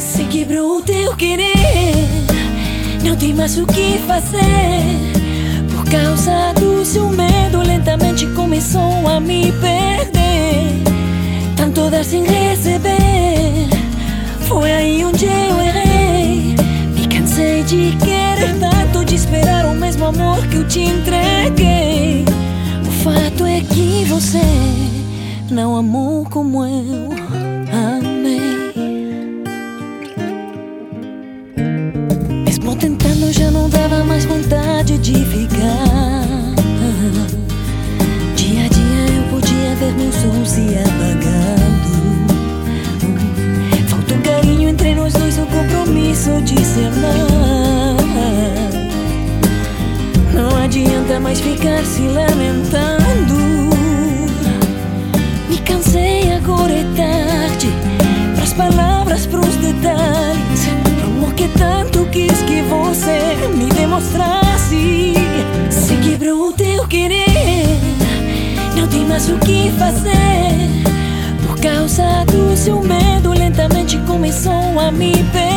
Se quebrou o teu querer, não tem mais o que fazer. Por causa do seu medo, lentamente começou a me perder. Tanto dar sem receber, foi aí onde eu errei. Me cansei de querer tanto, de esperar o mesmo amor que eu te entreguei. O fato é que você não amou como eu Mesmo tentando, já não dava mais vontade de ficar. Dia a dia eu podia ver meu som se apagando. Falta um carinho entre nós dois, um compromisso de ser não. Não adianta mais ficar se lamentando. Me cansei, teu querer, não tem mais o que fazer. Por causa do seu medo, lentamente começou a me perder.